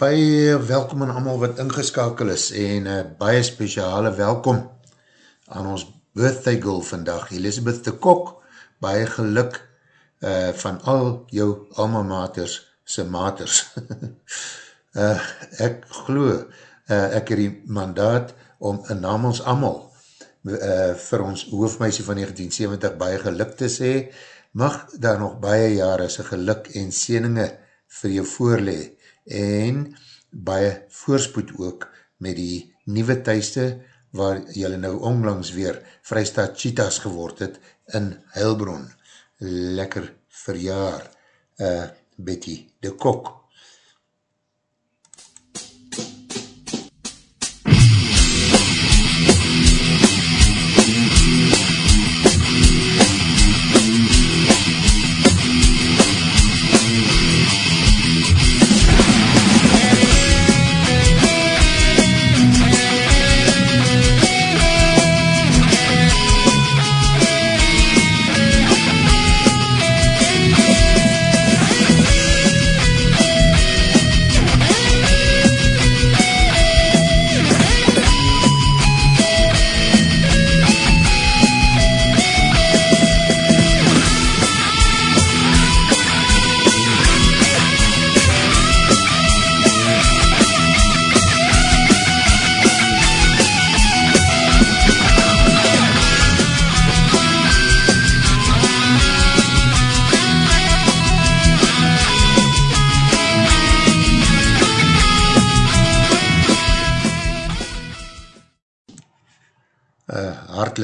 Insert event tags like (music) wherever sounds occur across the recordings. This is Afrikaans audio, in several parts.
Baie welkom aan allemaal wat ingeskakel is en uh, baie speciale welkom aan ons birthday girl vandag, Elisabeth de Kok, baie geluk uh, van al jou alma maters, se maters. uh, (laughs) ek glo, uh, ek het die mandaat om in namens amal uh, vir ons hoofmeisie van 1970 baie geluk te sê, mag daar nog baie jare sy geluk en seninge vir jou voorlee en baie voorspoed ook met die nieuwe thuiste waar jylle nou onlangs weer Vrystaat Cheetahs geword het in Heilbron. Lekker verjaar, uh, Betty de Kok.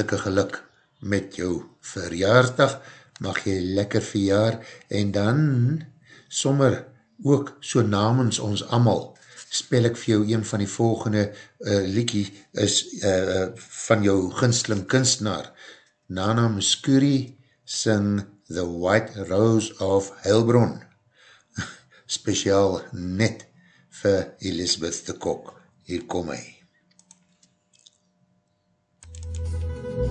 Hartelike geluk met jou verjaarsdag, mag jy lekker verjaar, en dan sommer ook so namens ons amal, spel ek vir jou een van die volgende uh, liekie, is uh, van jou ginsteling kunstenaar, Nana Muscuri sing The White Rose of Heilbron, (laughs) speciaal net vir Elisabeth de Kok, hier kom hy. Till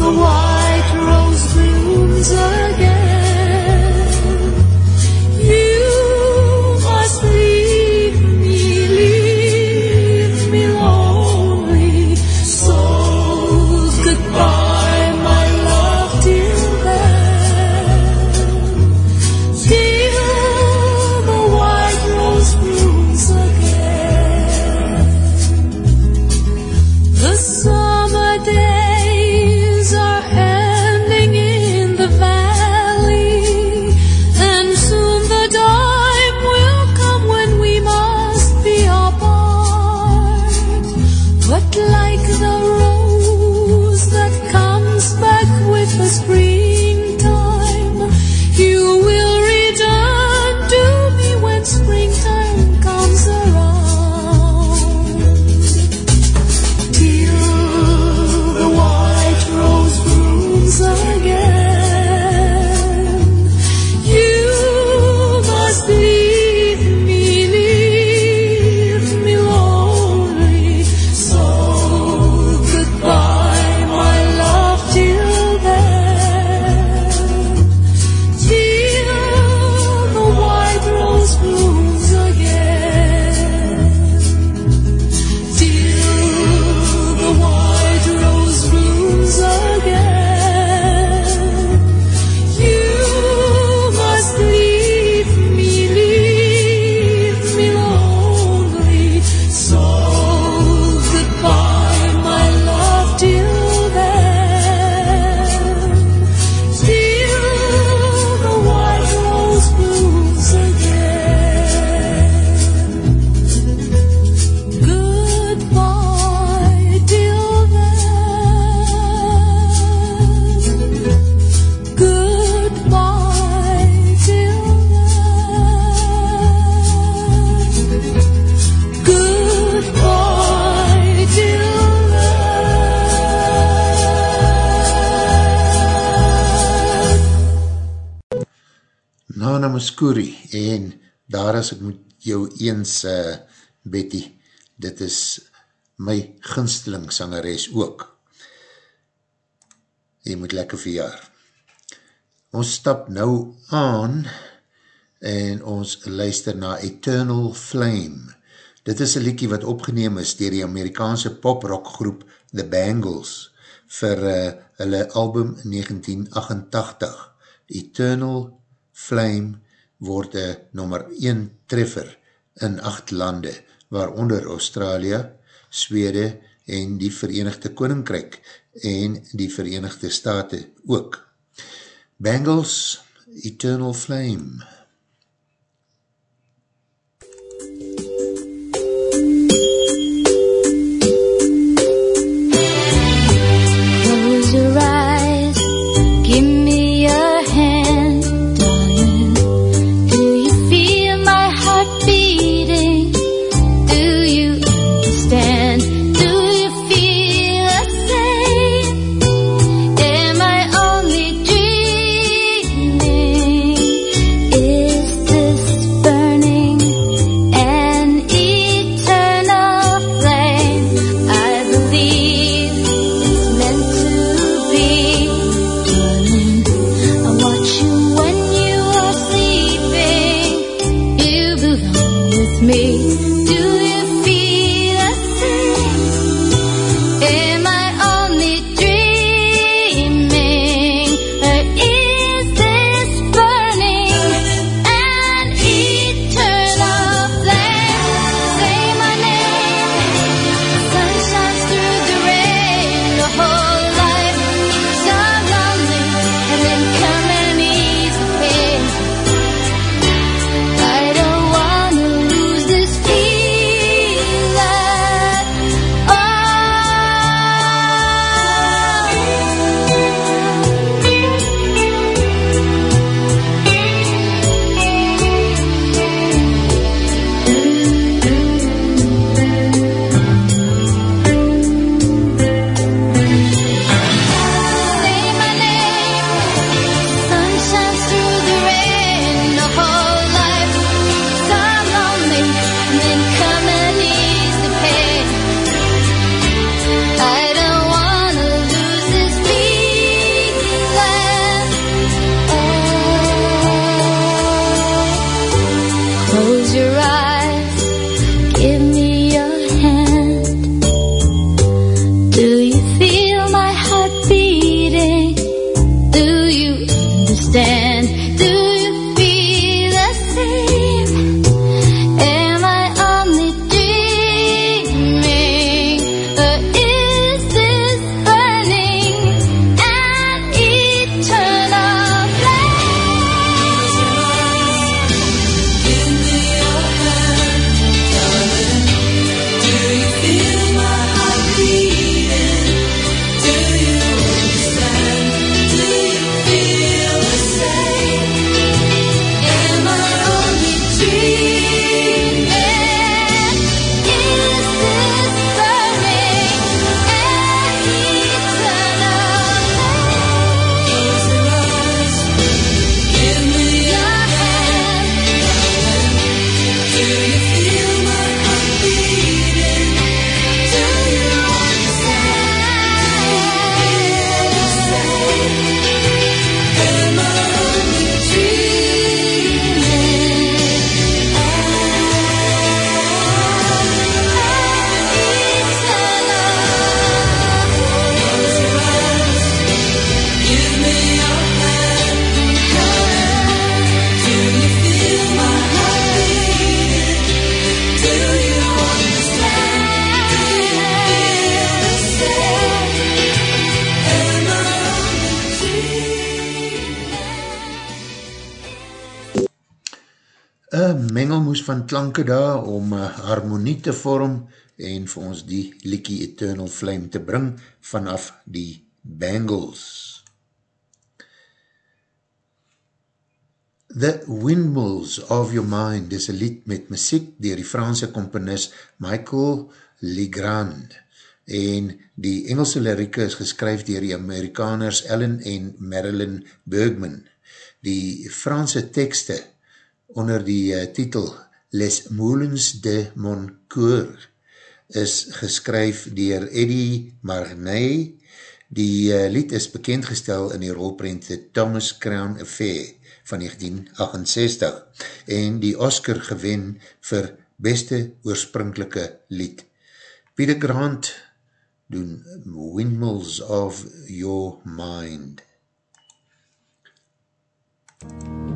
the white rose blooms again, eens uh, Betty, dit is my ginsteling sangeres ook. Jy moet lekker verjaar. Ons stap nou aan en ons luister na Eternal Flame. Dit is een liekie wat opgeneem is dier die Amerikaanse pop-rock groep The Bangles vir uh, hulle album 1988. Eternal Flame word een nummer 1 treffer in 8 lande, waaronder Australië, Swede en die Verenigde Koninkryk en die Verenigde Staten ook. Bangles, Eternal Flame. Mengelmoes van klanke daar om uh, harmonie te vorm en vir ons die Likkie Eternal Flame te bring vanaf die Bangles. The Windmills of Your Mind is een lied met muziek dier die Franse komponist Michael Legrand en die Engelse lirieke is geskryf dier die Amerikaners Ellen en Marilyn Bergman Die Franse tekste onder die uh, titel Les Moulins de Moncoeur is geskryf dier Eddie Marnay. Die uh, lied is bekendgestel in die rolprent The Thomas Crown Affair van 1968 en die Oscar gewen vir beste oorsprinkelike lied. Peter Grant doen Windmills of Your Mind. Round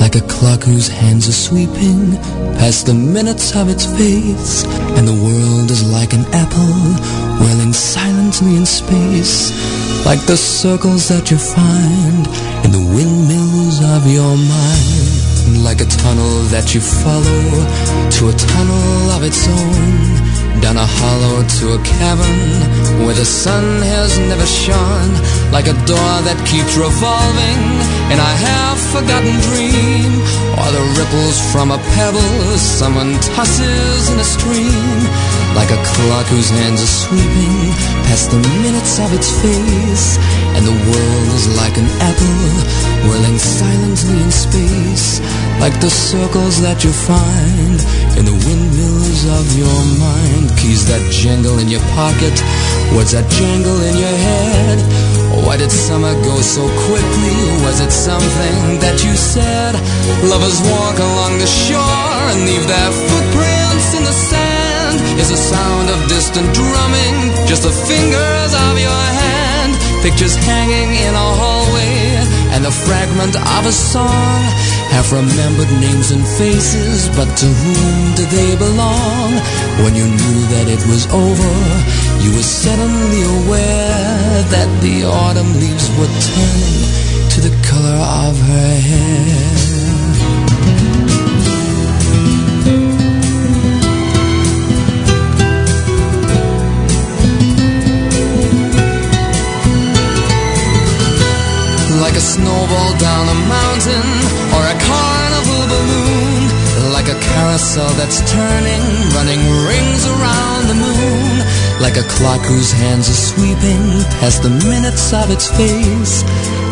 like a clock whose hands are sweeping past the minutes of its face, and the world is like an apple whirling silently in space, like the circles that you find in the windmills of your mind, like a tunnel that you follow to a tunnel of its own down a hollow to a cavern where the sun has never shone, like a door that keeps revolving in a half-forgotten dream, or the ripples from a pebble someone tosses in a stream, like a clock whose hands are sweeping past the minutes of its face, and the world is like an apple whirling silently in space, like the circles that you find in the windmills of your mind. Keys that jingle in your pocket, words that jingle in your head. Why did summer go so quickly? Was it something that you said? Lovers walk along the shore and leave their footprints in the sand. Is the sound of distant drumming just the fingers of your hand? Pictures hanging in a hallway and the fragment of a song. Have remembered names and faces, but to whom do they belong? When you knew that it was over, you were suddenly aware that the autumn leaves were turning to the color of her hair. Snowball down a mountain or a carnival balloon, like a carousel that's turning, running rings around the moon, like a clock whose hands are sweeping past the minutes of its face,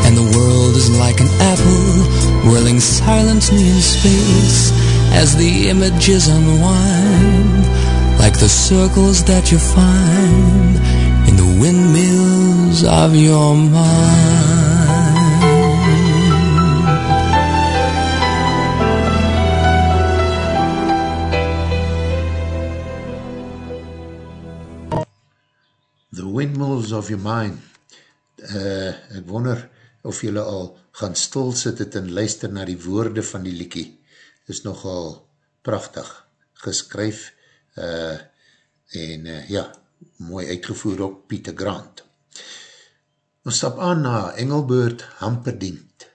and the world is like an apple whirling silently in space as the images unwind, like the circles that you find in the windmills of your mind. Windmills of Your Mind. Uh, ek wonder of jylle al gaan stil sit het en luister na die woorde van die liekie. is nogal prachtig geskryf uh, en uh, ja, mooi uitgevoer op Pieter Grant. Ons stap aan na Engelbeurt Hamperdient.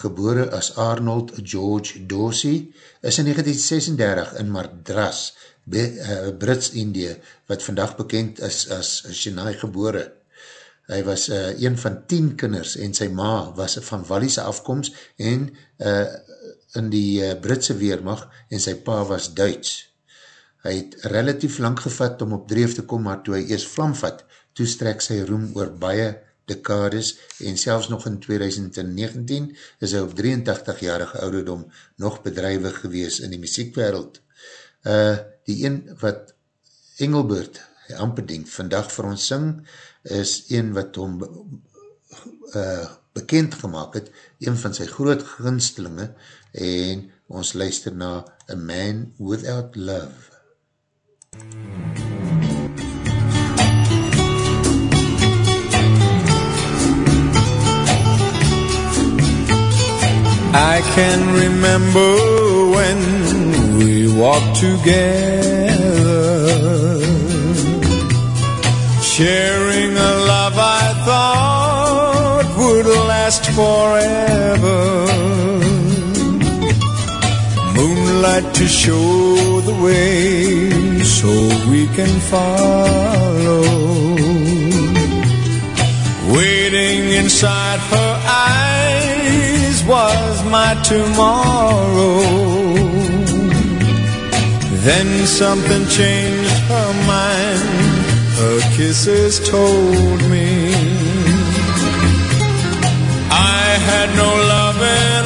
Gebore as Arnold George Dorsey, is in 1936 in Madras, uh, Brits-Indië, wat vandag bekend is as Chennai gebore. Hy was uh, een van tien kinders en sy ma was van Walliese afkomst en uh, in die uh, Britse weermacht en sy pa was Duits. Hy het relatief lang gevat om op dreef te kom, maar toe hy eers vlam vat, toe strek sy roem oor baie dekades en selfs nog in 2019 is hy op 83-jarige ouderdom nog bedrijwig gewees in die muziekwereld. Uh, die een wat Engelbert Amperding vandag vir ons syng, is een wat hom uh, bekend gemaakt het, een van sy groot gunstelinge, en ons luister na A Man Without Love. I can remember when we walked together, sharing a love I thought would last forever. Moonlight to show the way so we can follow. Waiting inside her eyes was my tomorrow. Then something changed her mind. Her kisses told me I had no loving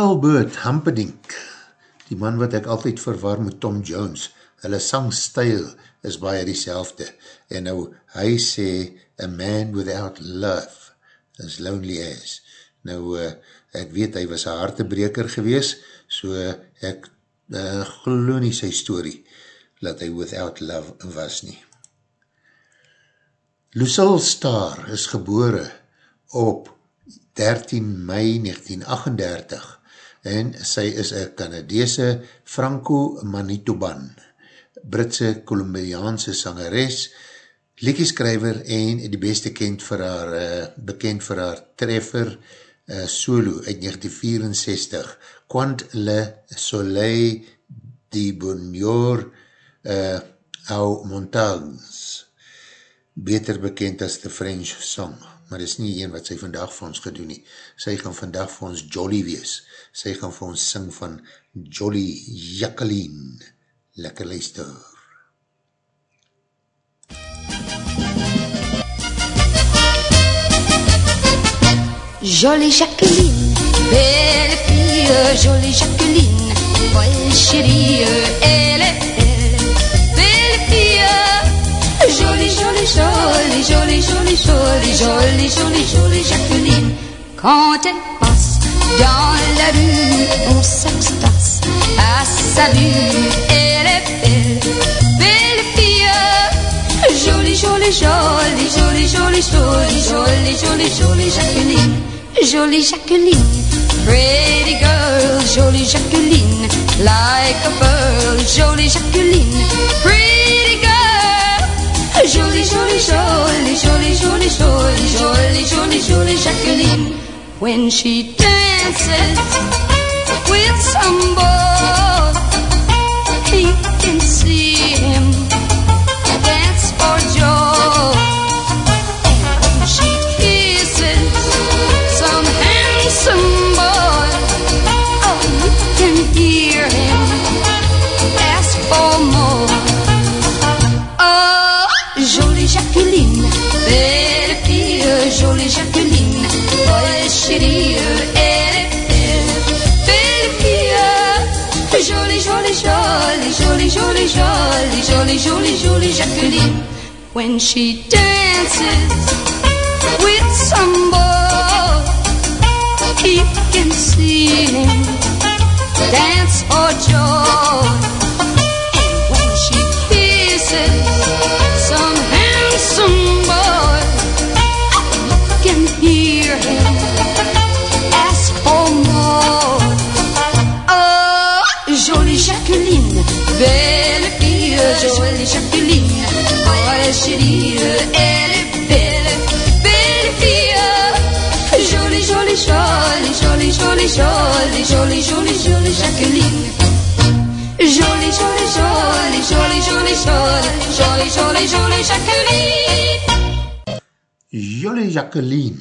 Engelbert Hampedink, die man wat ek altyd verwar met Tom Jones, hulle sangstijl is baie die en nou hy sê, a man without love is lonely as. Nou, uh, ek weet hy was een hartebreker gewees, so ek uh, glo nie sy story, dat hy without love was nie. Lucille Starr is gebore op 13 mei 1938 en sy is een Canadese Franco-Manitoban, Britse Colombiaanse sangeres, liedjeskrijver en die beste kent vir haar, uh, bekend vir haar treffer uh, solo uit 1964, Quant le Soleil de Bonjour uh, au Montagne, beter bekend as The French Song, maar dis nie een wat sy vandag vir ons gedoen nie. Sy gaan vandag vir ons Jolly wees. Sy gaan vir ons sing van Jolly Jacqueline. Lekker luister. Jolie Jacqueline, belle fille, jolie Jacqueline, belle chérie, elle est belle, belle fille, jolie, jolie, jolie, jolie, jolie, jolie, jolie, jolie, jolie Jacqueline. Quand elle passe dans la rue, on s'extase à sa vue, elle est belle, belle fille, jolie, jolie, jolie, jolie, jolie, jolie, jolie, jolie, jolie Jacqueline. Jolie Jacqueline, pretty girl, jolie Jacqueline, like a pearl, jolie Jacqueline, pretty girl, jolie, jolie, jolie, jolie, jolie, jolie, jolie, jolie, jolie Jacqueline. When she dances with some jolie, jolie, jolie, Jacqueline. When she dances with some boy, he can see him dance for joy. Jolie, jolie, jolie, Jacqueline. Jolie, jolie, jolie, jolie, jolie, jolie, jolie, jolie, Jacqueline. Jolie Jacqueline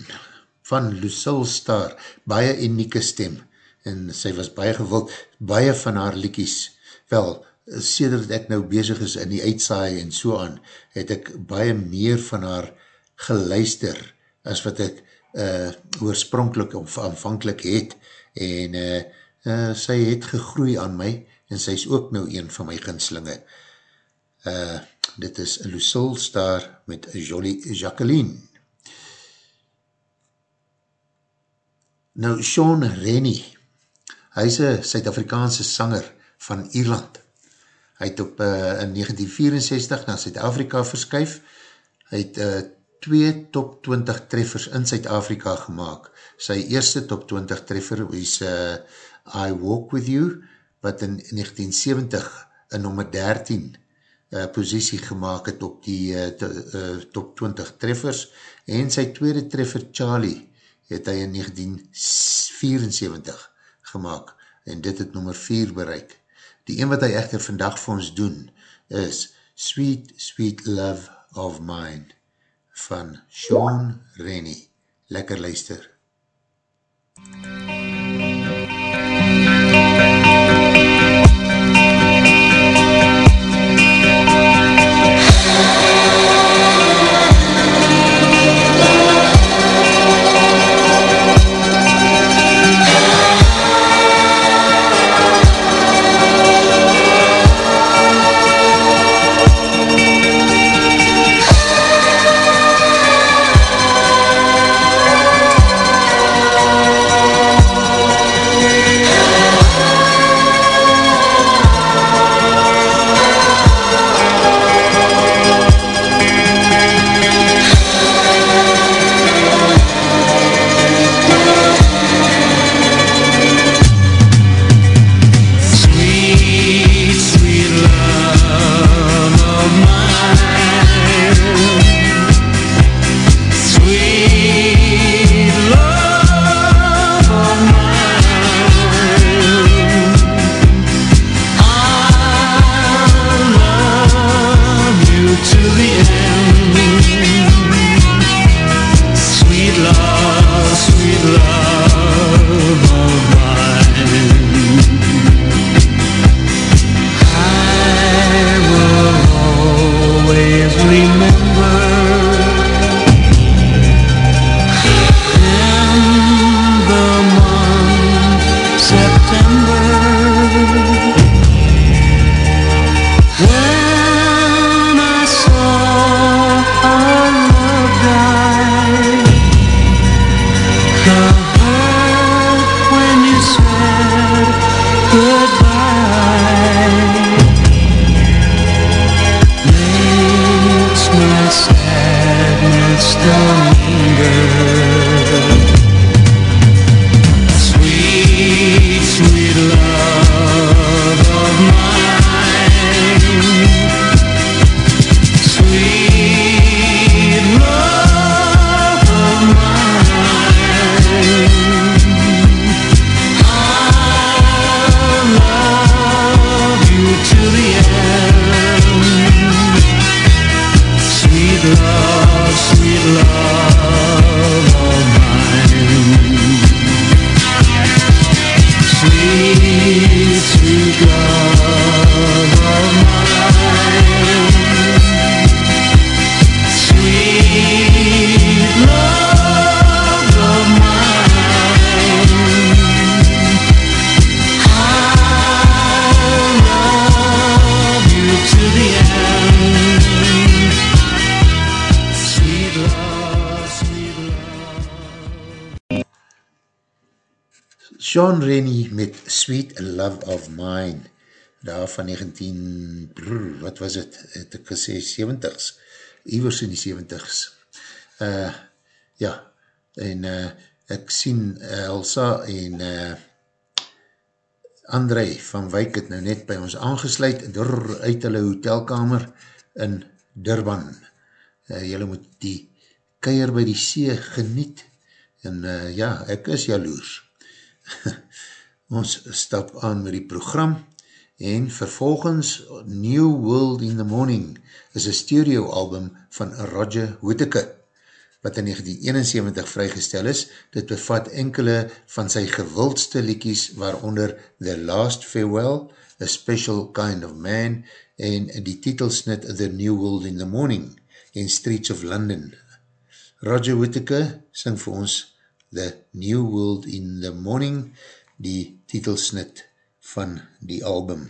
van Lucille Star, baie unieke stem, en sy was baie gewild, baie van haar liekies, wel, sedert ek nou bezig is in die uitsaai en so aan, het ek baie meer van haar geluister, as wat ek uh, oorspronkelijk of aanvankelijk het, en uh, uh, sy het gegroei aan my, en sy is ook nou een van my ginslinge. Uh, dit is Lucille Star met Jolie Jacqueline. Nou, Sean Rennie, hy is een Suid-Afrikaanse sanger van Ierland. Hy het op uh, in 1964 na Suid-Afrika verskuif. Hy het uh, twee top 20 treffers in Suid-Afrika gemaakt. Sy eerste top 20 treffer is uh, I Walk With You, wat in 1970 in nummer 13 uh, positie gemaakt het op die uh, to, uh, top 20 treffers. En sy tweede treffer Charlie het hy in 1974 gemaakt en dit het nummer 4 bereik. Die een wat hy echter vandag vir ons doen is Sweet, Sweet Love of Mine van Sean Rennie. Lekker luister. Música Sean Rennie met Sweet Love of Mine, daar van 19, brr, wat was het, het ek gesê, 70s, iwers in die 70s. Uh, ja, en uh, ek sien uh, Elsa en uh, André van Wyk het nou net by ons aangesluit, door uit hulle hotelkamer in Durban. Uh, julle moet die keier by die see geniet, en uh, ja, ek is jaloers. (laughs) ons stap aan met die program en vervolgens New World in the Morning is een stereo album van Roger Whittaker wat in 1971 vrygestel is. Dit bevat enkele van sy gewildste liekies waaronder The Last Farewell, A Special Kind of Man en die titelsnit The New World in the Morning en Streets of London. Roger Whittaker sing vir ons The New World in the Morning, die titelsnit van die album.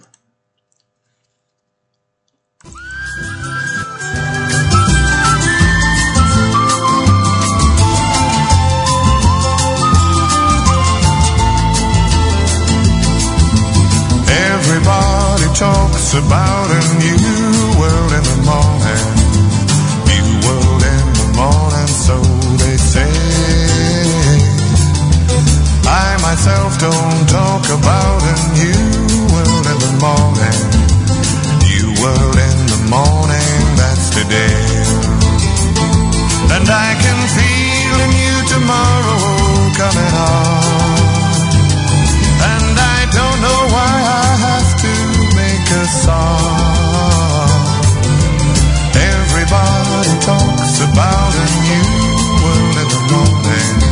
Everybody talks about a new myself don't talk about a new world in the morning. New world in the morning, that's today. And I can feel a new tomorrow coming on. And I don't know why I have to make a song. Everybody talks about a new world in the morning.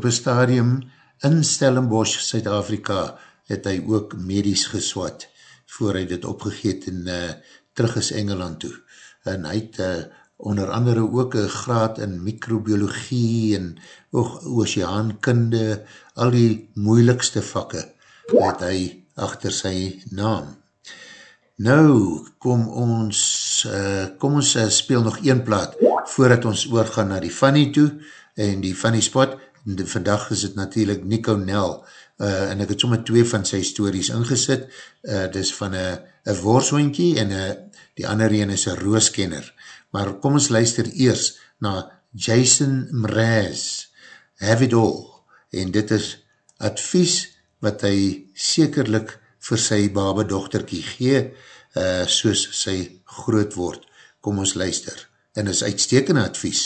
Op een stadium in Stellenbosch, Suid-Afrika, het hy ook medies geswat, voor hy dit opgegeet en uh, terug is Engeland toe. En hy het uh, onder andere ook een graad in microbiologie en oceaankunde, al die moeilikste vakke, het hy achter sy naam. Nou, kom ons, uh, kom ons uh, speel nog een plaat, voordat ons oorgaan na die funny toe, en die funny spot, die, vandag is het natuurlijk Nico Nel, uh, en ek het sommer twee van sy stories ingesit, uh, dis van een worshoentjie, en uh, die ander een is een rooskenner, maar kom ons luister eers na Jason Mraz, Have It All, en dit is advies wat hy sekerlik vir sy babe dochterkie gee, uh, soos sy groot word. Kom ons luister. En is uitstekende advies,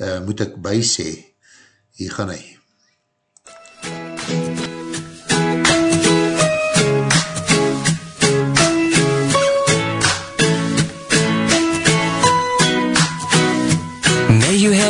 uh, moet ek by sê, hier gaan hy.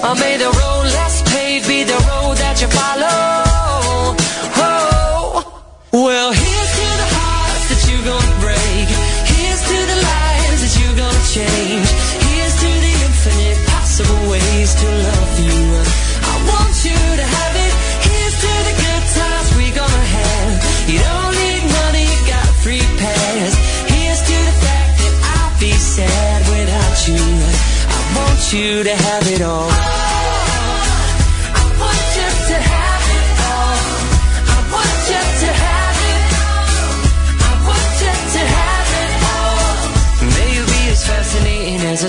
Or may the road less paved be the road that you follow. Whoa. Well, here's to the hearts that you're gonna break. Here's to the lives that you're gonna change. Here's to the infinite possible ways to love you. I want you to have it. Here's to the good times we're gonna have. You don't need money, you got free pass. Here's to the fact that I'll be sad without you. I want you to have it all.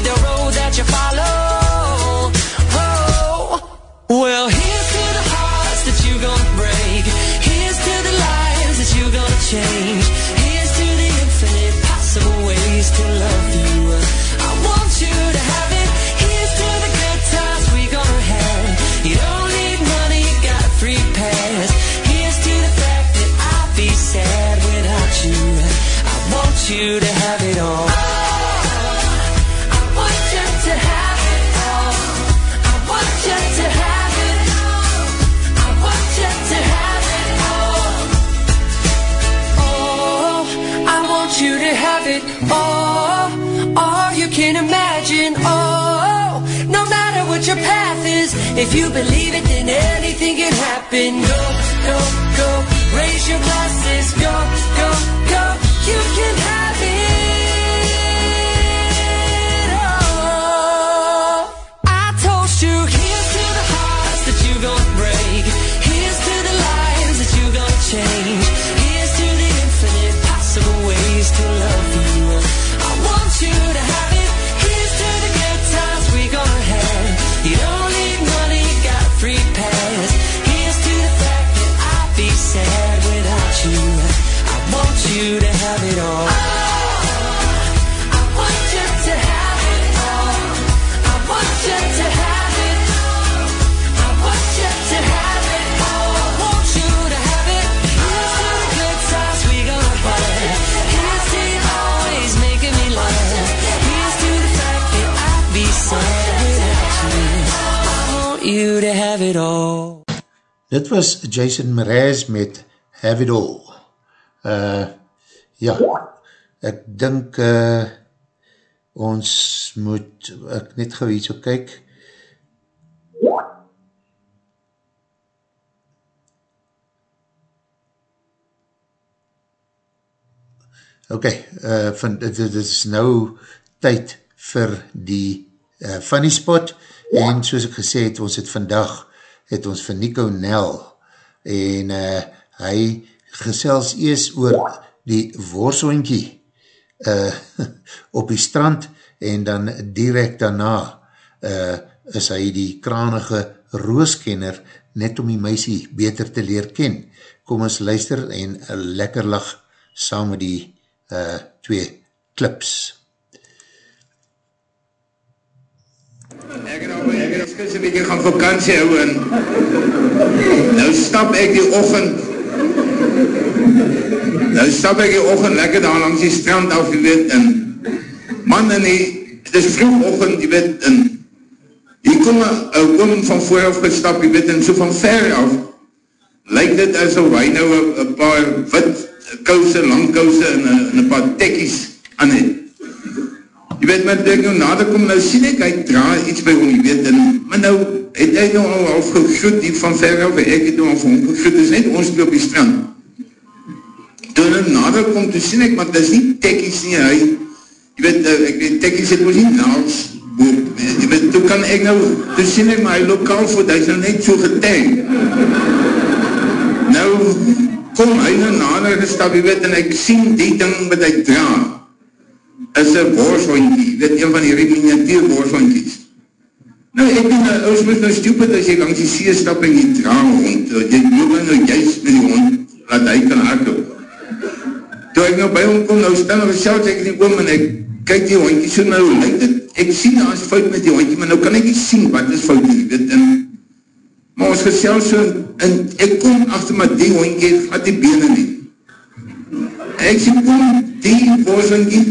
the road that you follow. Whoa. Well, if you believe it, then anything can happen. Go, go, go. Raise your glasses. Go, go, go. You can have Dit was Jason Mraz met Have It All. Uh, ja, ek dink uh, ons moet, ek net gauw iets op kyk. Ok, uh, van, dit, dit is nou tyd vir die uh, funny spot en soos ek gesê het, ons het vandag het ons vir Nico Nel en uh, hy gesels ees oor die worshondjie uh, (laughs) op die strand en dan direct daarna uh, is hy die kranige rooskenner net om die meisie beter te leer ken. Kom ons luister en lekker lag saam met die uh, twee clips. Ek het al ek het skins 'n bietjie gaan vakansie hou en nou stap ek die oggend Nou stap ek die oggend lekker daar langs die strand af, jy weet, en man in die dit is vroeg oggend, jy weet, en hier kom 'n oom van voor af gestap, jy weet, en so van ver af lyk dit asof hy nou 'n paar wit kouse, lang kouse en 'n 'n paar tekkies aan het. Jy weet, maar ek nou nader kom, nou sien ek, hy dra iets by hom, jy weet, en, maar nou, het hy nou al half gegroet die van ver af, ek het nou al van hom gegroet, is net ons op die strand. Toen hy nader kom, toe sien ek, maar dit is nie tekkies nie, hy, jy weet, uh, ek weet, tekkies het ons nie naals, boop, jy weet, toe kan ek nou, toe sien ek, maar hy lokaal voet, hy is nou net so geteng. Nou, kom hy nou nader gestap, jy weet, en ek sien die ding wat hy dra, is een borshondkie, weet, een van die miniatuur borshondkies. Nou, ek ben, uh, ons moet nou stupid as jy langs die see stap en jy dra hond, jy loop nou juist met die hond, dat hy kan hardloop. Toe ek nou by hom kom, nou stel nou selfs ek in die oom en ek kyk die hondkie so nou, lyk dit, ek sien nou as fout met die hondkie, maar nou kan ek nie sien wat is fout nie, weet, en, maar ons gesel so, en ek kom achter maar die hondkie, vat die benen nie. Ek sien kom die boshondkie,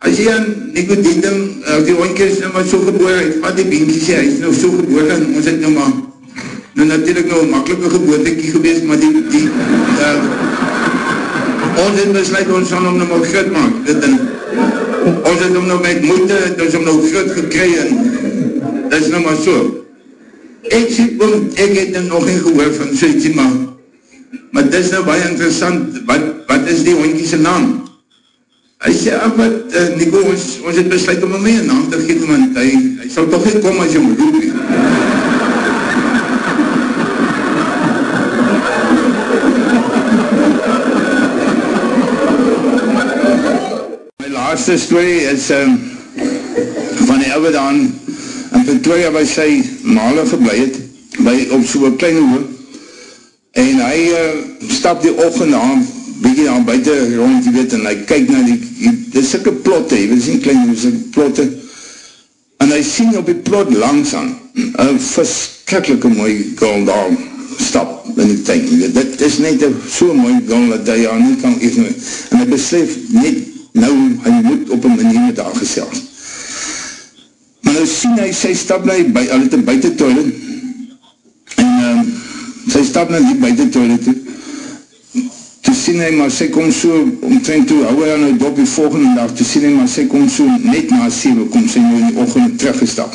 as jy aan Nicodendum, uh, die hondkie is nou maar so geboor, hy vat die beentjie sê, hy is nou so geboor, en ons het nou maar, nou natuurlijk nou een makkelike geboortekie geweest, maar die, die, uh, ons het besluit, ons sal hom nou maar groot maak, dit en, ons het hom nou met moeite, het ons hom nou groot gekry, en, dit is nou maar so, ek sê, kom, ek het nou nog nie gehoor van so ietsie, maar, maar dit is nou baie interessant, wat, wat is die hondkie sy naam? Hy sê, ach wat, uh, Nico, ons, ons het besluit om hom mee een naam te geef, want hy, hy sal toch nie kom as jy hom roep. (laughs) My laaste story is um, van die ouwe daan in Victoria waar sy male geblei het, by, op so'n kleine hoek, en hy uh, stap die ochend aan, bykie daar buiten rond, jy weet, en hy kyk na die, die dit is sikke plotte, jy weet, sien klein, dit is plotte, en hy sien op die plot langs aan, een verskrikkelijke mooi girl daar stap in die tuin, jy weet, dit is net so mooi girl, dat hy aan nie kan even, en hy besef net, nou, hy moet op een manier met haar gesels, maar nou sien hy, sy stap na die, hy het een buiten toilet, en um, sy stap na die buiten toilet toe sien hy, maar sy kom so, omtrent toe, hou hy aan nou dop die volgende dag, toe sien hy, maar sy kom so, net na 7, kom sy nou in die ochtend teruggestap.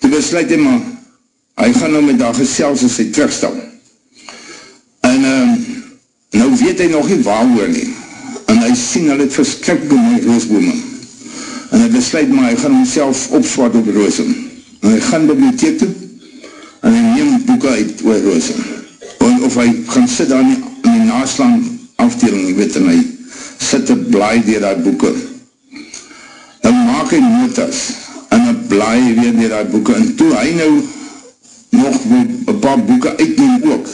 Toe besluit hy, maar, hy gaan nou met haar gesels as hy terugstap. En, um, nou weet hy nog nie waar hoor nie, en hy sien, hy het verskrikke mooi roosbome, en hy besluit, maar hy gaan homself opswaard op roose, en hy gaan bibliotheek toe, en hy neem boeken uit oor roose, en of hy gaan sit daar in die naslaan afdeling, jy weet, en hy sit te blaai dier die boeken. Dan maak hy notas, en hy blaai weer dier die boeken, en toe hy nou nog een paar boeken uitneem ook,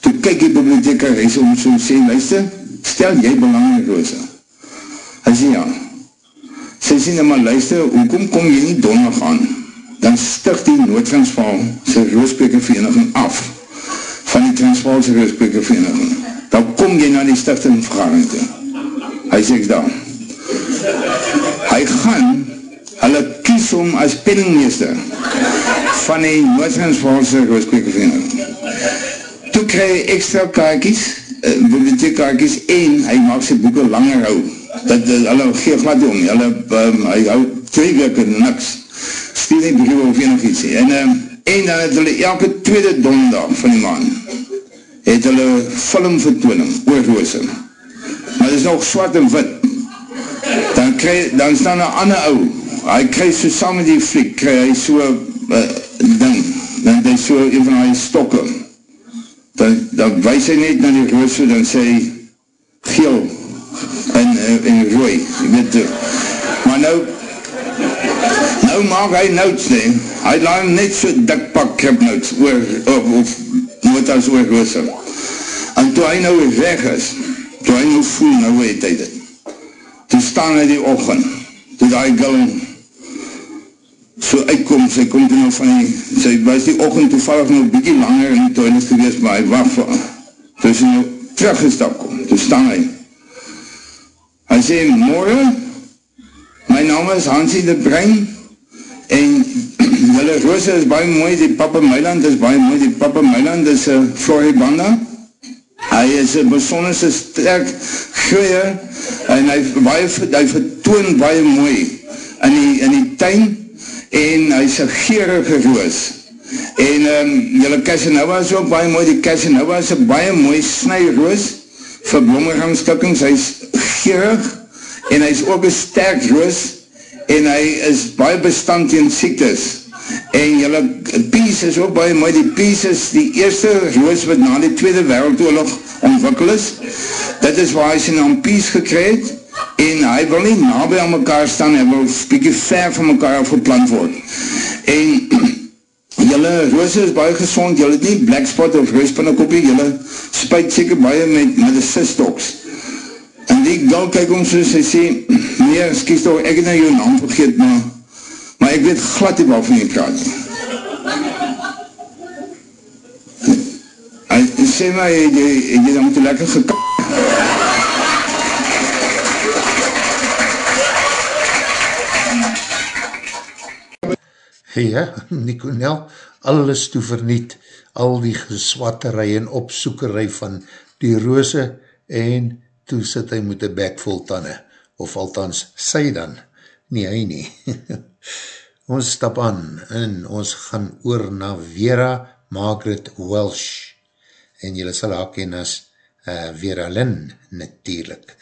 toe kyk die bibliotheker, hy sê om so sê, luister, stel jy belangrijk, Rosa? Hy sê ja, sy sê nou maar, luister, hoekom kom jy nie donderdag aan? Dan stig die noodtransval sy roospekervereniging af, van die Transvaalse Roospekervereniging. Dan kom jy na die stichting vergadering toe. Hy sê ek daar. Hy gaan, hulle kies om as penningmeester van die Noord-Transvaalse Roospekervereniging. Toe krijg hy extra kaartjes, uh, bibliotheekkaartjes, en hy maak sy boeken langer hou. Dat, uh, hulle geef glad om, hulle, um, hy hou twee weke niks. Stuur die briewe of enig iets. En, um, en dan het hulle elke tweede donderdag van die maan het hulle filmvertooning oor roze maar dit is nog zwart en wit dan, kry, dan staan een ander ou hy kry so saam met die fliek kry hy so uh, ding dan het hy so een van die stokke dan, dan wees hy net na die roze dan sê hy geel en, en, en rooi weet, maar nou nou maak hy notes nie, hy laat net so dik pak kripnotes oor, of, of notas oor roosel. En toe hy nou weg is, toe hy nou voel, nou weet hy dit. Toe staan hy die ochend, toe die gulling so uitkom, sy kom toe nou van die, sy was die ochend toevallig nou bykie langer in die toilet gewees, maar hy wacht vir, toe sy nou teruggestap kom, toe staan hy. Hy sê, morgen, my naam is Hansie de Brein, en (clears throat) jylle roose is baie mooi, die Papa Meiland is baie mooi, die Papa Meiland is een Floribanda, hy is een besonderse sterk groeier, en hy, baie, hy vertoon baie mooi in die, in die tuin, en hy is een geerige roos. En um, jylle Casanova is ook baie mooi, die Casanova is een baie mooi snijroos vir blommergangskikkings, hy is geerig en hy is ook een sterk roos en hy is baie bestand in siektes. En jylle Pies is ook baie mooi, die Pies is die eerste roos wat na die Tweede Wereldoorlog ontwikkel is. Dit is waar hy sy naam Pies gekreed en hy wil nie nabij aan mekaar staan, hy wil bykie ver van mekaar afgeplant word. En (clears throat) jylle roose is baie gezond, jylle het nie blackspot of roospinnekoppie, jylle spuit seker baie met, met die cystox. Die gal kyk ons soos, hy sê, meneer, skies toch, ek het nou jou naam vergeet, maar, maar ek weet glad nie waarvan jy praat. Hy sê my, jy, jy, jy dan moet lekker gekak. (laughs) Ja, Nico Nel, alles toe verniet, al die geswatterij en opsoekerij van die roose en toe sit hy met die bek vol tanne, of althans sy dan, nie hy nie. (laughs) ons stap aan en ons gaan oor na Vera Margaret Welsh en jylle sal haar ken as uh, Vera Lynn natuurlijk.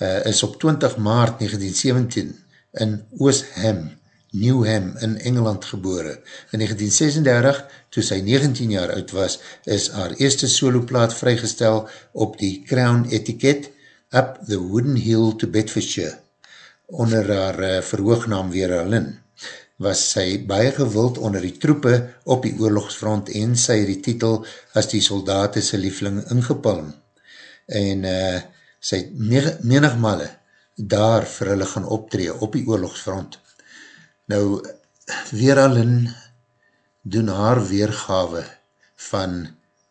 Uh, is op 20 maart 1917 in Oosham Newham in Engeland gebore. In 1936, toe sy 19 jaar oud was, is haar eerste soloplaat vrygestel op die Crown etiket Up the Wooden Hill to Bedfordshire. Onder haar uh, verhoognaam Vera Lynn was sy baie gewild onder die troepe op die oorlogsfront en sy die titel as die soldaten sy liefling ingepalm. En uh, sy menigmale daar vir hulle gaan optree op die oorlogsfront. Nou, Vera Lynn doen haar weergawe van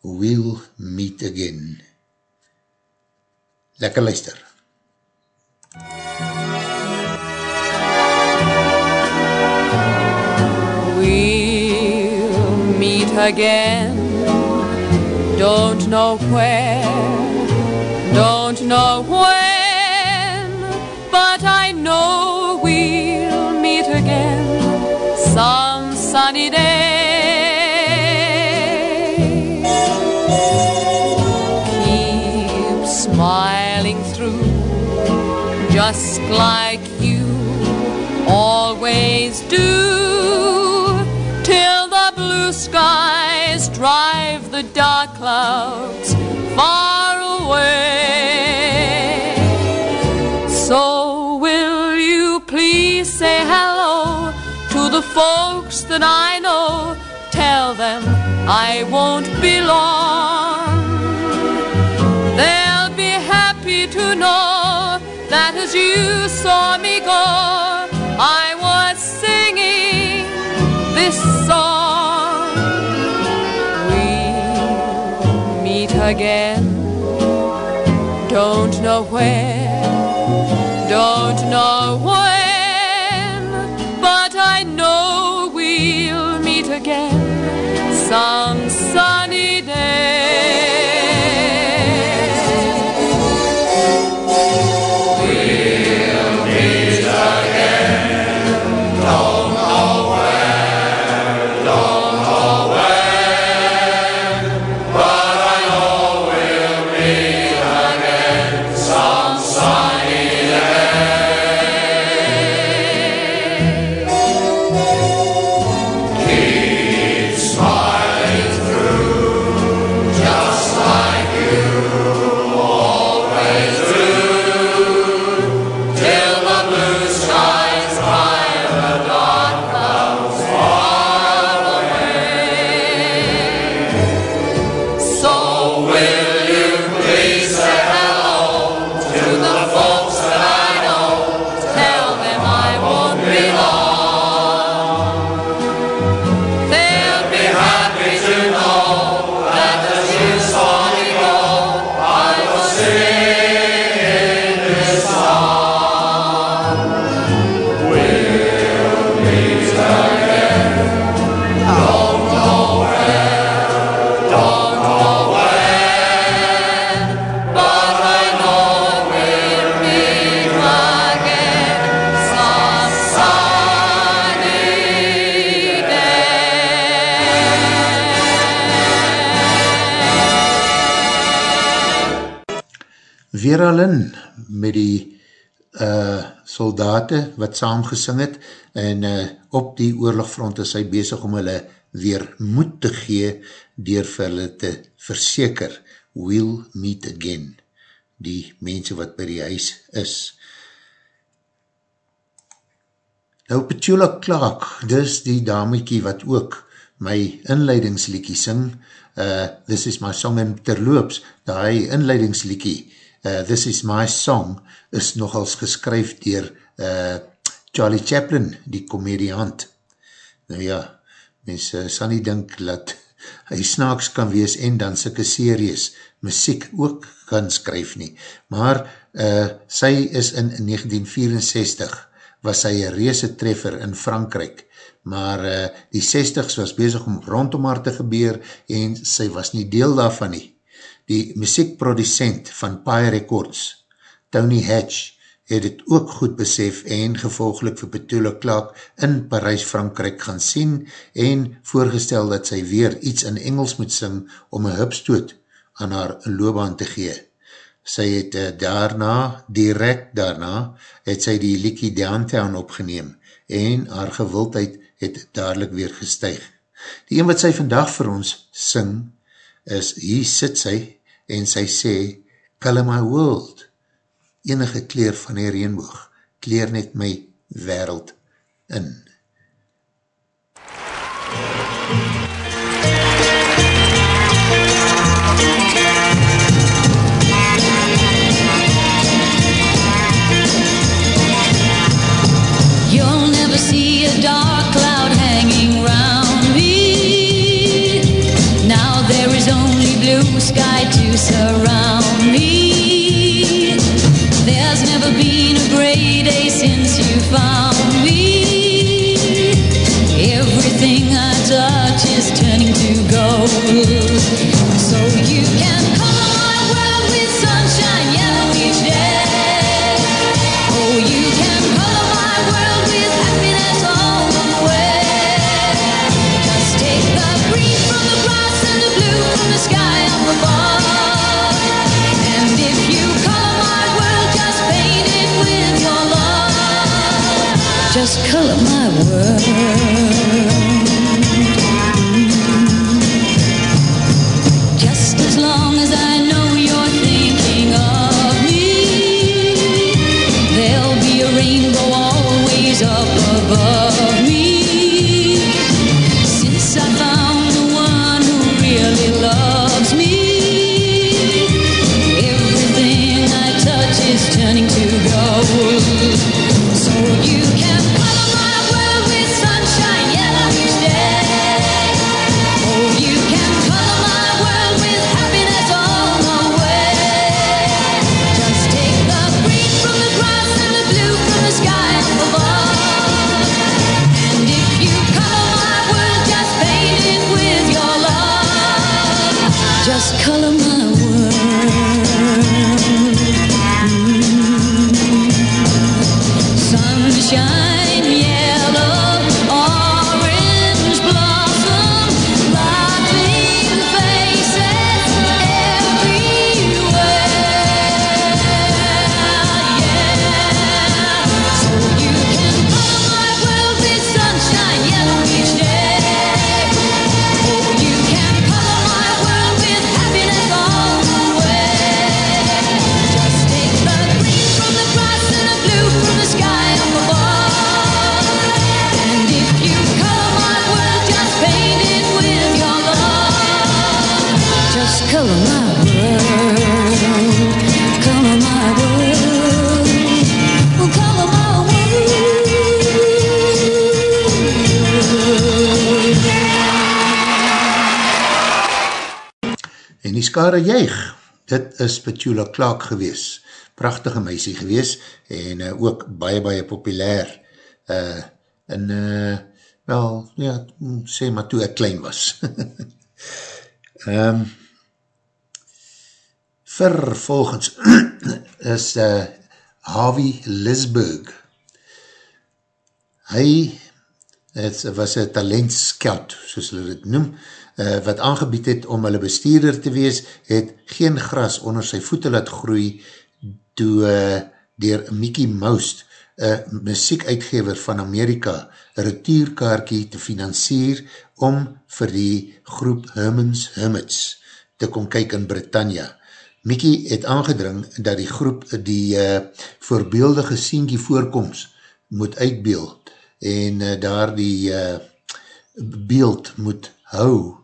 We'll Meet Again. Lekker luister. We'll meet again Don't know where Don't know when But I like you always do. Till the blue skies drive the dark clouds far away. So will you please say hello To the folks that I know? Tell them I won't be long. They'll be happy to know as you saw me go I was singing this song. We'll meet again. Don't know where Don't know when But I know we'll meet again Some Lynn met die uh, soldate wat saam gesing het en uh, op die oorlogfront is hy bezig om hulle weer moed te gee dier vir hulle te verseker we'll meet again. Die mense wat by die huis is. Nou Petula Clark, dis die damiekie wat ook my inleidingsliekie sing, uh, This is my song in terloops, die inleidingsliekie, uh, This is my song, is nogals geskryf dier uh, Charlie Chaplin, die komediant. Nou ja, mens uh, sal nie dink dat (laughs) hy snaaks kan wees en dan sikke series muziek ook kan skryf nie. Maar uh, sy is in 1964 was sy een reese treffer in Frankrijk, maar uh, die 60s was bezig om rondom haar te gebeur en sy was nie deel daarvan nie. Die muziekproducent van Pie Records, Tony Hatch, het het ook goed besef en gevolglik vir Petula Clark in Parijs, Frankrijk gaan sien en voorgestel dat sy weer iets in Engels moet sing om een hupstoot aan haar loopbaan te gee. Sy het uh, daarna, direct daarna, het sy die Likie Downtown opgeneem en haar gewildheid het dadelijk weer gestuig. Die een wat sy vandag vir ons sing is, hier sit sy en sy sê, Color my world, enige kleer van die reenboog, kleer net my wereld in. You'll never see a dark blue sky to surround me. There's never been a gray day since you found me. Everything I touch is turning to gold. So you Just color my world. shine. Skare juig, dit is Petula Clark gewees, prachtige meisie gewees, en uh, ook baie, baie populair, uh, en, uh, wel, ja, sê maar toe ek klein was. um, (laughs) vervolgens (clears throat) is uh, Harvey Lisburg. Hy het, was een talentscout, soos hulle dit noem, wat aangebied het om hulle bestuurder te wees, het geen gras onder sy voete laat groei toe uh, dier Mickey Mouse, een muziekuitgever van Amerika, een retourkaartje te financier om vir die groep Hermans Hermits te kom kyk in Britannia. Mickey het aangedring dat die groep die uh, voorbeeldige sienkie voorkomst moet uitbeeld en uh, daar die uh, beeld moet hou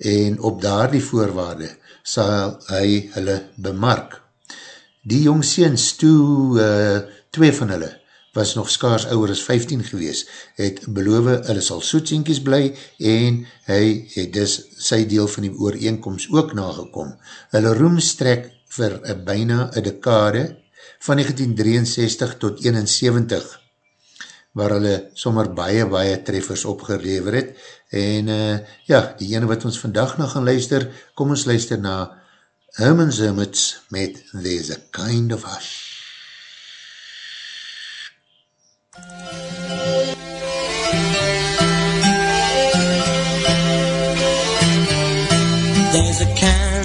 en op daar die voorwaarde sal hy hulle bemark. Die jongseens toe, uh, twee van hulle, was nog skaars ouwer as 15 gewees, het beloof hulle sal soetsienkies bly en hy het dus sy deel van die ooreenkomst ook nagekom. Hulle roem strek vir een byna een dekade van 1963 tot 71 waar hulle sommer baie, baie treffers opgelever het en uh, ja, die ene wat ons vandag nog gaan luister, kom ons luister na Herman's Hermits met There's a Kind of Hush. There's a kind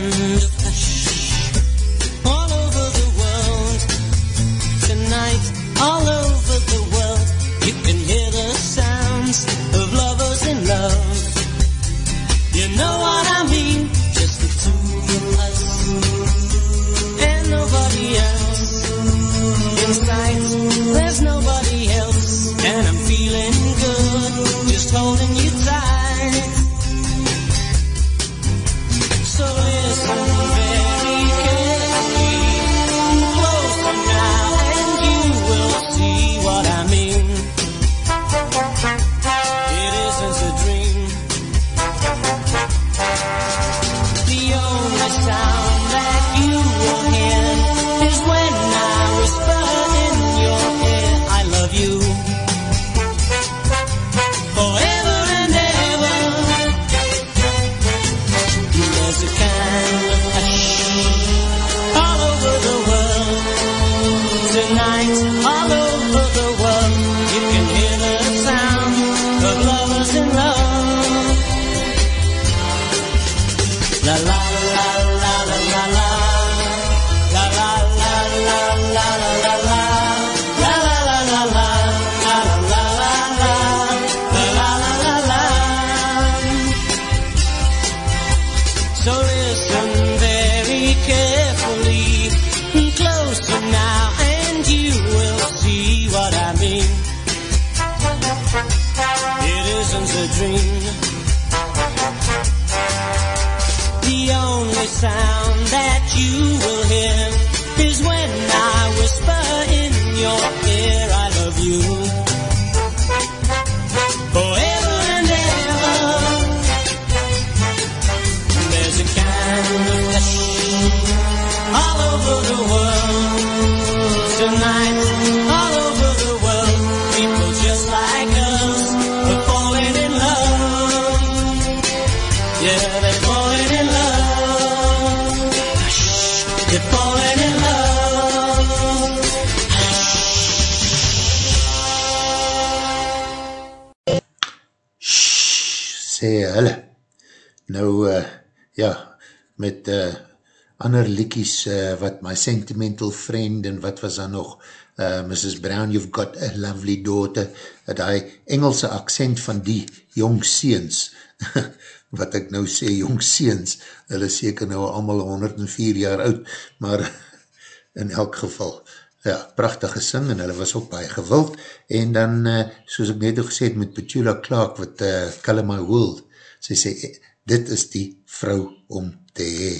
liekies, uh, wat My Sentimental Friend, en wat was daar nog, uh, Mrs. Brown, You've Got a Lovely Daughter, dat hy Engelse accent van die jong seens, (laughs) wat ek nou sê, jong seens, hulle seker nou allemaal 104 jaar oud, maar (laughs) in elk geval, ja, prachtige sing, en hulle was ook baie gewild, en dan, uh, soos ek net al gesê het, met Petula Clark, wat uh, Color My World, sy sê, dit is die vrou om te hee.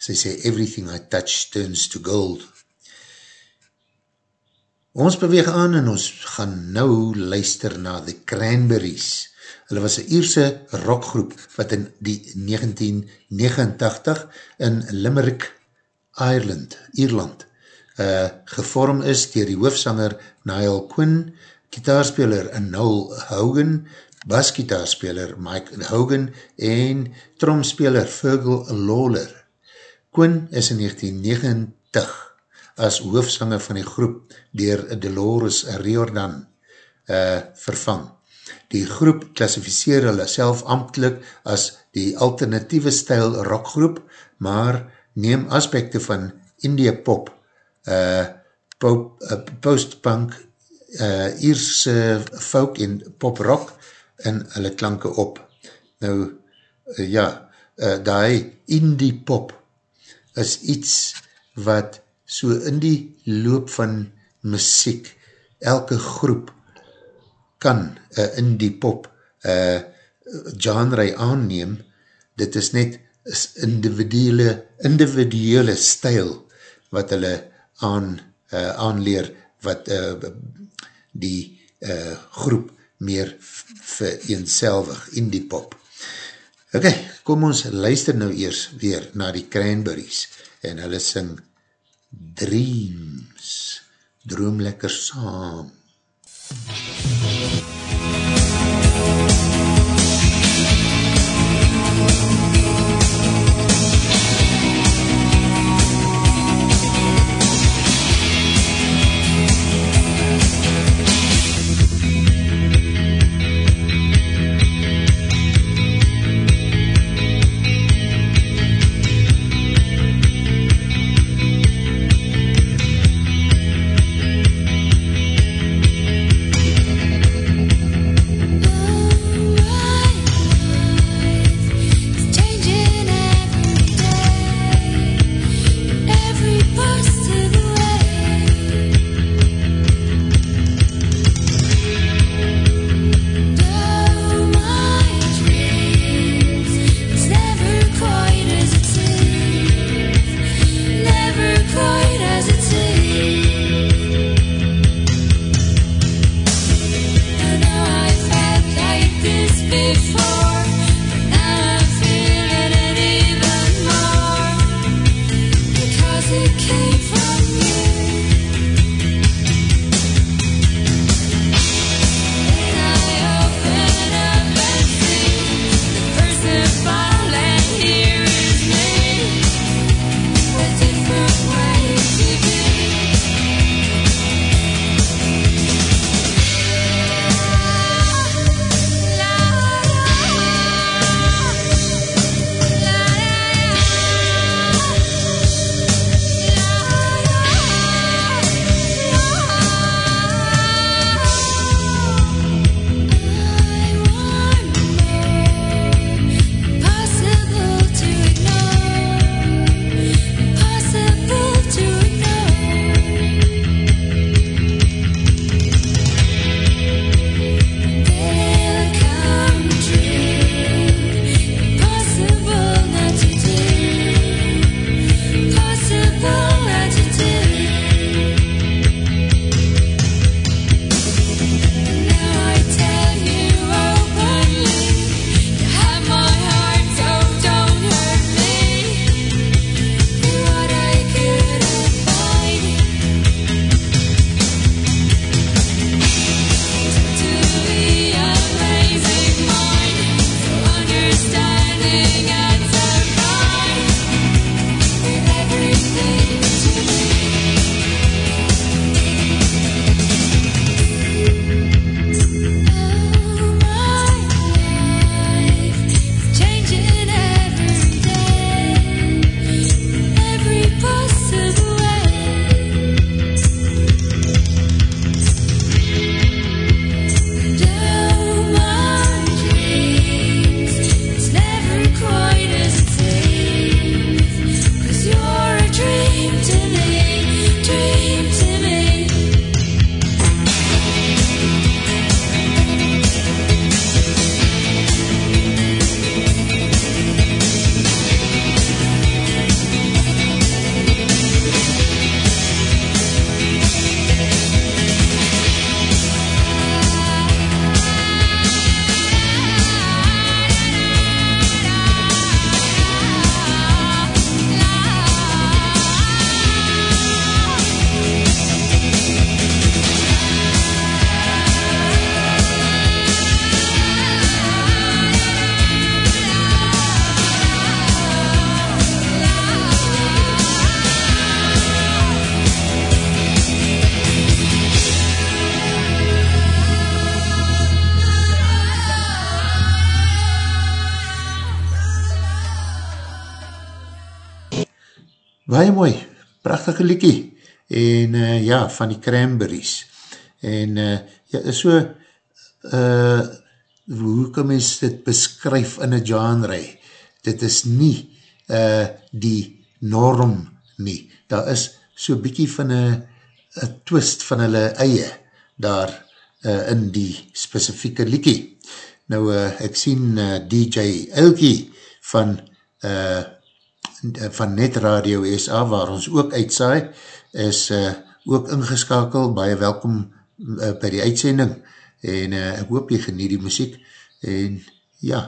Sy sê, everything I touch turns to gold. Ons beweeg aan en ons gaan nou luister na The Cranberries. Hulle was een Ierse rockgroep wat in die 1989 in Limerick, Ireland, Ierland, uh, gevorm is dier die hoofsanger Niall Quinn, gitaarspeler Noel Hogan, basgitaarspeler Mike Hogan en tromspeler Fergal Lawler. Quinn is in 1990 as hoofsanger van die groep dier Dolores Riordan uh, vervang. Die groep klassificeer hulle self amtelijk as die alternatieve stijl rockgroep, maar neem aspekte van India pop uh, pop, uh, post-punk, uh, Ierse folk en pop-rock in hulle klanke op. Nou, uh, ja, uh, die indie pop is iets wat so in die loop van muziek, elke groep kan uh, indie pop uh, genre aanneem, dit is net is individuele, individuele stijl wat hulle aan, uh, aanleer, wat uh, die uh, groep meer vereenselvig in die pop. Ok, kom ons luister nou eers weer na die Cranberries en hulle sing Dreams, droom lekker saam. baie prachtige liekie, en uh, ja, van die cranberries. En uh, ja, so, uh, hoe kan mens dit beskryf in een genre? Dit is nie uh, die norm nie. Daar is so bykie van een twist van hulle eie daar uh, in die specifieke liekie. Nou, uh, ek sien uh, DJ Elkie van uh, van Net Radio SA, waar ons ook uitsaai, is uh, ook ingeskakel, baie welkom uh, by die uitsending, en uh, ek hoop jy genie die muziek, en ja,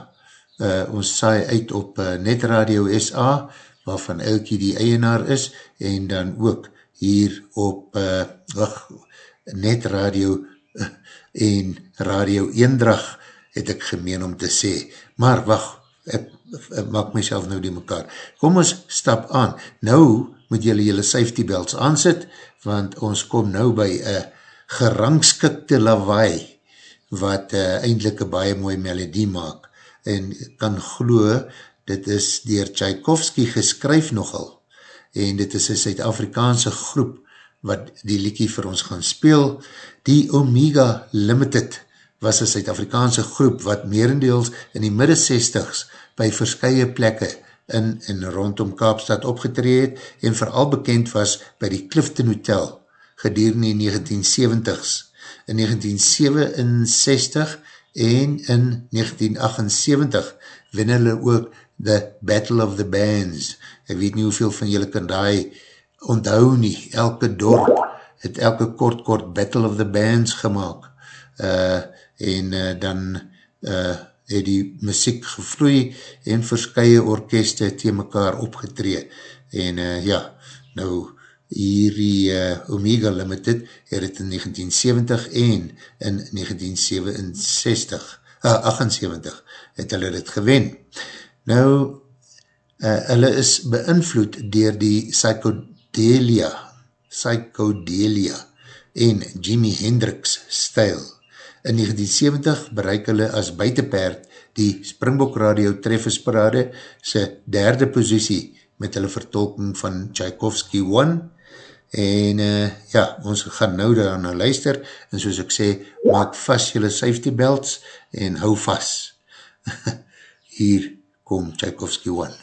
uh, ons saai uit op uh, Net Radio SA, waarvan Elkie die eienaar is, en dan ook hier op uh, wacht, Net Radio uh, en Radio Eendrag, het ek gemeen om te sê, maar wacht, ek maak myself nou die mekaar. Kom ons stap aan. Nou moet jylle jylle safety belts aansit, want ons kom nou by een gerangskikte lawaai, wat uh, eindelijk een baie mooie melodie maak, en kan glo, dit is dier Tchaikovsky geskryf nogal, en dit is een Suid-Afrikaanse groep, wat die liekie vir ons gaan speel, die Omega Limited, was een Suid-Afrikaanse groep, wat merendeels in die midde 60s, by verskye plekke in en rondom Kaapstad opgetreed en vooral bekend was by die Clifton Hotel gedurende die 1970s. In 1967 en in 1978 wen hulle ook The Battle of the Bands. Ek weet nie hoeveel van julle kan daai onthou nie. Elke dorp het elke kort kort Battle of the Bands gemaakt. Uh, en uh, dan uh, het die muziek gevloei en verskye orkeste tegen mekaar opgetree. En uh, ja, nou hierdie uh, Omega Limited het het in 1970 en in 1967, uh, 78 het hulle dit gewen. Nou, uh, hulle is beïnvloed dier die psychodelia, psychodelia en Jimi Hendrix stijl. In 1970 bereik hulle as buitenpaard die Springbok Radio Treffesparade sy derde posiesie met hulle vertolking van Tchaikovsky 1 en uh, ja, ons gaan nou daar na luister en soos ek sê, maak vast julle safety belts en hou vast. (laughs) Hier kom Tchaikovsky 1.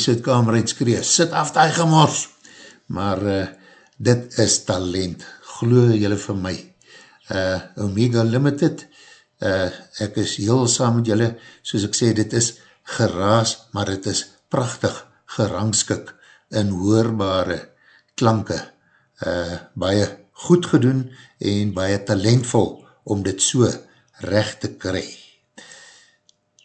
die sitkamer uitskree, sit af die gemors, maar uh, dit is talent, glo jylle vir my, uh, Omega Limited, uh, ek is heel saam met jylle, soos ek sê, dit is geraas, maar dit is prachtig gerangskik in hoorbare klanke, uh, baie goed gedoen en baie talentvol om dit so recht te krijg.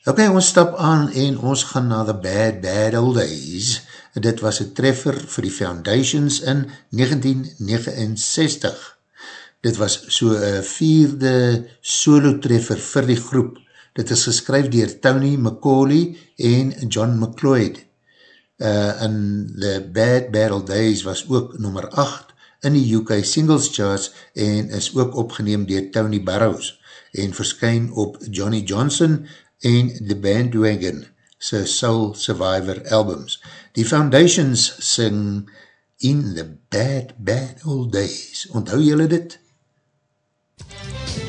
Ok, ons stap aan en ons gaan na The Bad Bad Old Days. Dit was een treffer vir die Foundations in 1969. Dit was so een vierde solo treffer vir die groep. Dit is geskryf dier Tony McCauley en John McLeod. Eh, uh, in The Bad Bad Old Days was ook nummer 8 in die UK Singles Charts en is ook opgeneem dier Tony Barrows en verskyn op Johnny Johnson en The Bandwagon sy Soul Survivor albums. Die Foundations sing In the Bad Bad Old Days. Onthou jylle dit? MUZIEK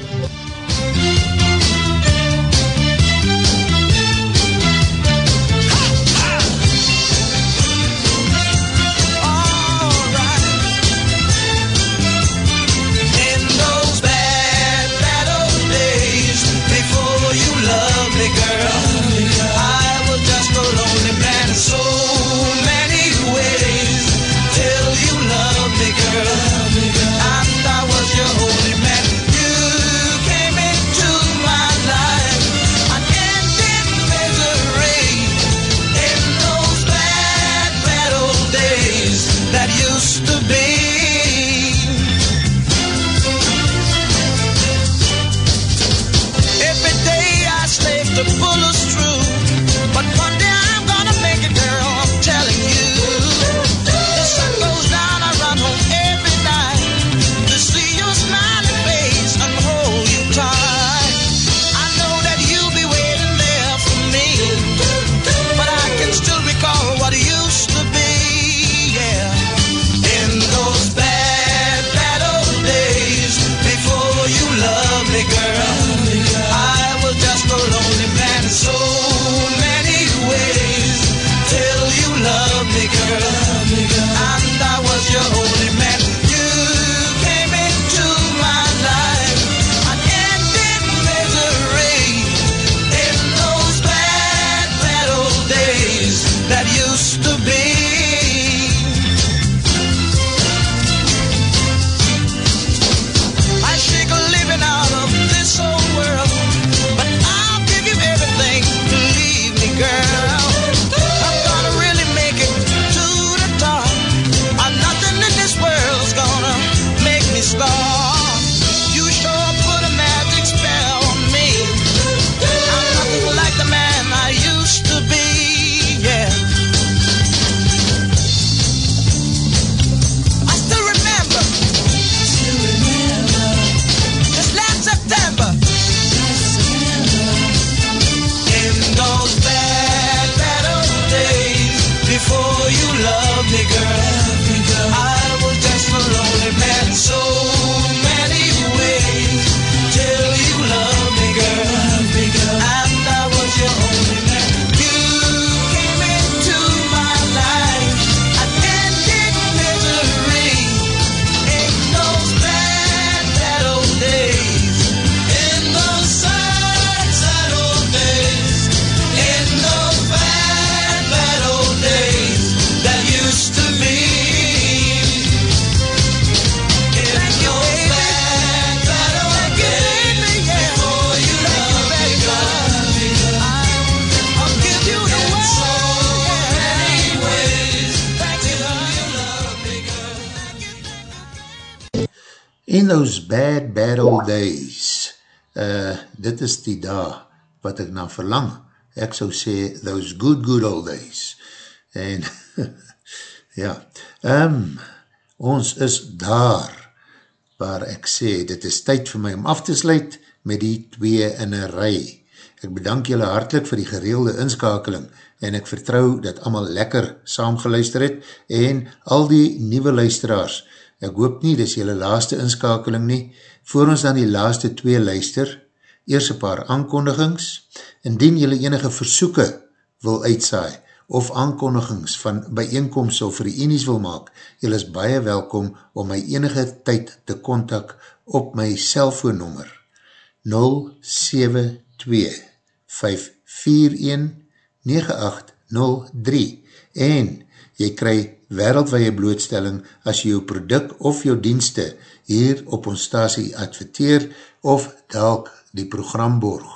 love me, girl. I will dance for lonely men so In those bad, bad old days, uh, dit is die dag wat ek na verlang. Ek sou sê, those good, good old days. En, (laughs) ja, um, ons is daar waar ek sê, dit is tyd vir my om af te sluit met die twee in een rij. Ek bedank julle hartlik vir die gereelde inskakeling en ek vertrou dat allemaal lekker saamgeluister het en al die nieuwe luisteraars ek hoop nie, dis julle laaste inskakeling nie, voor ons dan die laaste twee luister, eers een paar aankondigings, indien julle enige versoeken wil uitsaai, of aankondigings van bijeenkomst of reenies wil maak, jy is baie welkom om my enige tyd te kontak op my cellfoonnummer 072-541-9803 en jy kry wereldwaie blootstelling as jy jou product of jou dienste hier op ons stasie adverteer of dalk die program borg.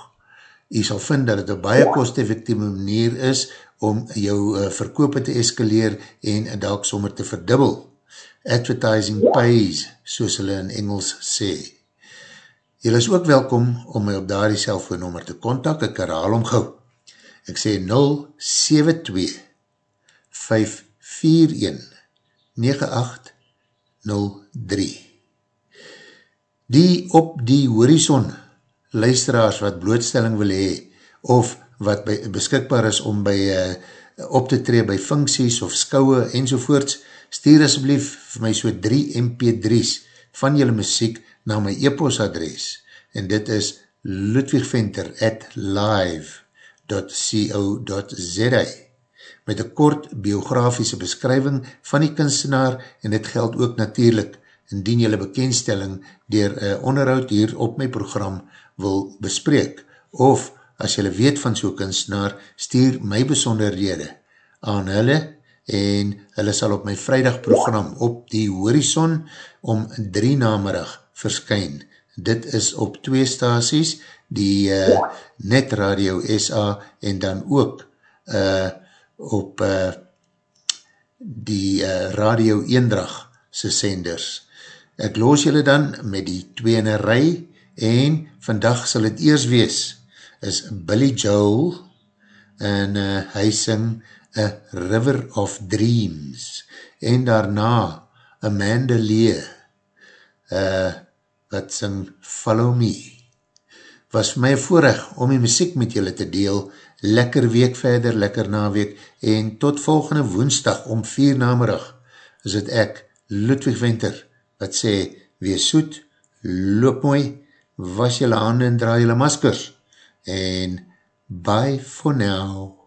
Jy sal vind dat het een baie kost-effectieve manier is om jou uh, verkoop te eskaleer en dalk sommer te verdubbel. Advertising pays, soos hulle in Engels sê. Jy is ook welkom om my op daar die cellfoonnummer te kontak, ek herhaal om gauw. Ek sê 072 541 9803 Die op die horizon luisteraars wat blootstelling wil hee of wat by, beskikbaar is om by uh, op te tree by funksies of skouwe enzovoorts, stuur asblief vir my so 3 mp3's van julle muziek na my e-post adres en dit is ludwigventer at live.co.za met een kort biografiese beskrywing van die kunstenaar en dit geld ook natuurlijk indien julle bekendstelling dier uh, onderhoud hier op my program wil bespreek of as jylle weet van so'n kunstenaar, stuur my besonderhede aan hulle en hulle sal op my vrijdag program op die horizon om drie namerig verskyn. Dit is op twee staties, die uh, Net Radio SA en dan ook uh, op uh, die uh, Radio Eendrag se senders. Ek los julle dan met die twee in een rij en vandag sal het eers wees is Billy Joel en uh, hy sing A River of Dreams en daarna Amanda Lee uh, wat sing Follow Me was my voorrecht om die muziek met julle te deel lekker week verder, lekker naweek en tot volgende woensdag om vier namerig is het ek Ludwig Winter wat sê wees soet, loop mooi was julle handen en draai julle maskers and bye for now.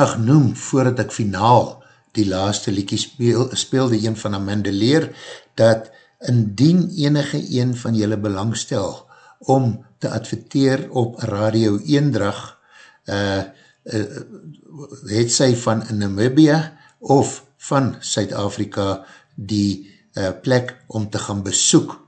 Vannacht noem, voordat ek finaal die laaste liekie speel, speelde een van Amanda Leer, dat indien enige een van julle belangstel om te adverteer op Radio Eendrag, uh, uh, het sy van Namibia of van Suid-Afrika die uh, plek om te gaan besoek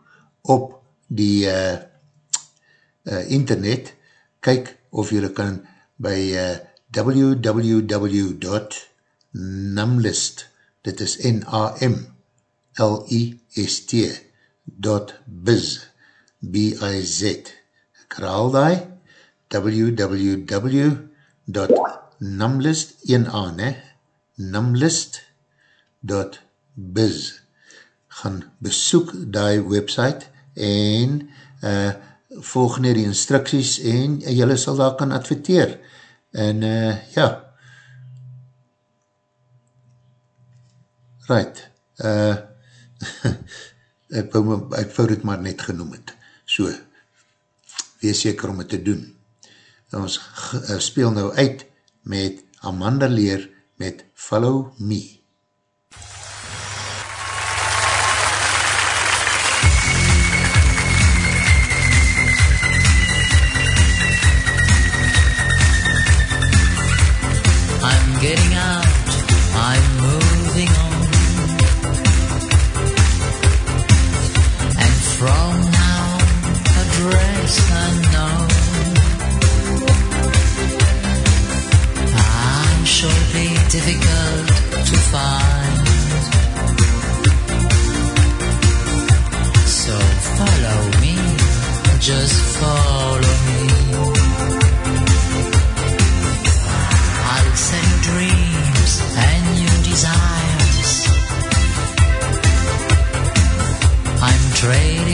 op die uh, uh, internet, kyk of julle kan by uh, www.numlist, dit is N-A-M-L-I-S-T dot biz, B-I-Z. Ek herhaal die, www.numlist, 1-A, ne? Numlist dot biz. Gaan besoek die website en uh, volg nie die instructies en jylle sal daar kan adverteer. En uh, ja, right, uh, (laughs) ek, wou, ek wou dit maar net genoem het, so, wees seker om het te doen. Ons uh, speel nou uit met Amanda Leer met Follow Me. getting out, I'm moving on. And from now, address unknown. I'm sure be difficult to find. So follow me, just follow. Trading